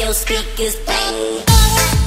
your speakers bang.